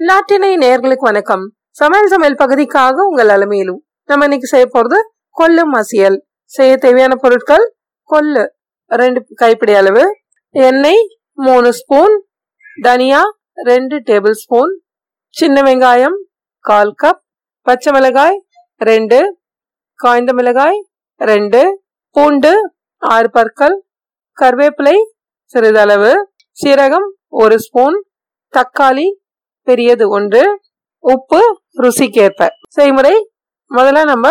நாட்டினை நேர்களுக்கு வணக்கம். சமையல் சமையல் பகுதிக்காக உங்கள் அலமையிலும் நம்ம இன்னைக்கு செய்ய போறது கொல்லு மசியல். செய்ய தேவையான பொருட்கள் கொல்லு ரெண்டு கைப்பிடி அளவு. எண்ணெய் மூணு ஸ்பூன் தனியா ரெண்டு டேபிள் ஸ்பூன் சின்ன வெங்காயம் கால் கப் பச்சை மிளகாய் ரெண்டு. காய்ந்த மிளகாய் ரெண்டு. பூண்டு ஆறு பற்கள். கருவேப்பிலை சிறிதளவு. சீரகம் ஒரு ஸ்பூன் தக்காளி பெரியது ஒன்று உப்பு ருசிக்கேற்ப. செய்முறை முதல்ல நம்ம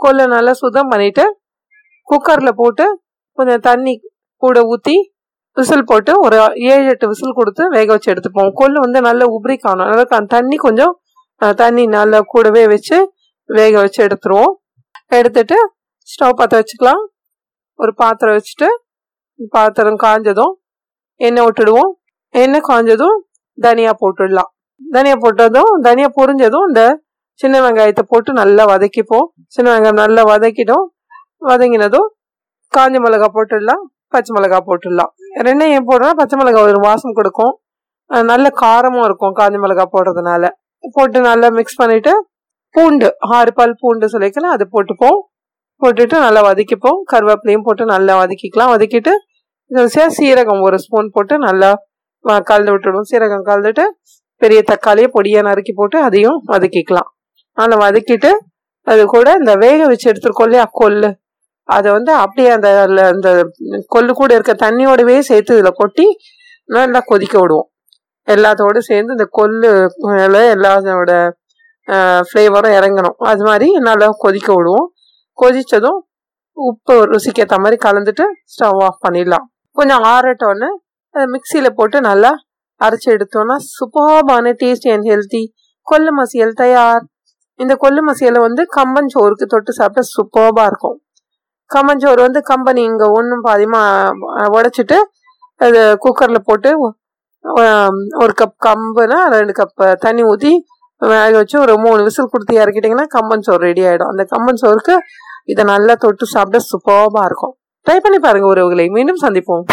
கொல்லை நல்லா சுத்தம் பண்ணிட்டு குக்கரில் போட்டு கொஞ்சம் தண்ணி கூட ஊற்றி விசில் போட்டு ஒரு ஏழு எட்டு விசில் கொடுத்து வேக வச்சு எடுத்துப்போம். கொள்ளு வந்து நல்லா உபரி காணும். அதாவது அந்த தண்ணி கொஞ்சம் தண்ணி நல்லா கூடவே வச்சு வேக வச்சு எடுத்துருவோம். எடுத்துட்டு ஸ்டவ் பற்ற வச்சுக்கலாம். ஒரு பாத்திரம் வச்சுட்டு பாத்திரம் காஞ்சதும் எண்ணெய் விட்டுடுவோம். எண்ணெய் காஞ்சதும் தனியாக போட்டுடலாம். தனியா போட்டதும் தனியா பொரிஞ்சதும் இந்த சின்ன வெங்காயத்தை போட்டு நல்லா வதக்கிப்போம். சின்ன வெங்காயம் நல்லா வதக்கிட்டோம். வதங்கினதும் காஞ்ச மிளகாய் போட்டுடலாம் பச்சை மிளகாய் போட்டுடலாம். ரெண்டையும் ஏன் போடுறோம்னா பச்சை மிளகாய் ஒரு வாசம் கொடுக்கும். நல்ல காரமும் இருக்கும் காஞ்ச மிளகாய் போடுறதுனால. போட்டு நல்லா மிக்ஸ் பண்ணிட்டு பூண்டு ஆறு பால் பூண்டு சொல்லிக்கலாம் அது போட்டுப்போம். போட்டுட்டு நல்லா வதக்கிப்போம். கருவேப்பிலையும் போட்டு நல்லா வதக்கிக்கலாம். வதக்கிட்டு சீரகம் ஒரு ஸ்பூன் போட்டு நல்லா கலந்து விட்டுடுவோம் சீரகம் கலந்துட்டு பெரிய தக்காளியை பொடியாக நறுக்கி போட்டு அதையும் வதக்கிக்கலாம். அதில் வதக்கிட்டு அது கூட இந்த வேக வச்சு எடுத்துருக்கோம் இல்லையா கொல்லு அதை வந்து அப்படியே அந்த அந்த கொள்ளு கூட இருக்க தண்ணியோடவே சேர்த்து இதில் கொட்டி நல்லா கொதிக்க விடுவோம். எல்லாத்தோடு சேர்ந்து இந்த கொல்லு எல்லாத்தோட ஃப்ளேவரும் இறங்கணும். அது மாதிரி நல்லா கொதிக்க விடுவோம். கொதித்ததும் உப்பு ருசிக்கேற்ற மாதிரி கலந்துட்டு ஸ்டவ் ஆஃப் பண்ணிடலாம். கொஞ்சம் ஆறட்டோன்னு அதை மிக்சியில் போட்டு நல்லா அரைச்சி எடுத்தோம்னா சூப்பர்பான டேஸ்டி அண்ட் ஹெல்த்தி கொல்லு மசியல் தயார். இந்த கொல்லு மசியலை வந்து கம்பஞ்சோறுக்கு தொட்டு சாப்பிட்டா சூப்பர்பாக இருக்கும். கம்பஞ்சோறு வந்து கம்பெனி இங்கே ஒன்றும் பாதியமாக உடைச்சிட்டு அது குக்கரில் போட்டு ஒரு கப் கம்புனா ரெண்டு கப் தண்ணி ஊற்றி வேக வச்சு ஒரு மூணு விசில் கொடுத்து இறக்கிட்டிங்கன்னா கம்பஞ்சோறு ரெடி ஆகிடும் அந்த கம்பஞ்சோறுக்கு இதை நல்லா தொட்டு சாப்பிட சூப்பர்பாக இருக்கும். ட்ரை பண்ணி பாருங்கள் உறவுகளை. மீண்டும் சந்திப்போம்.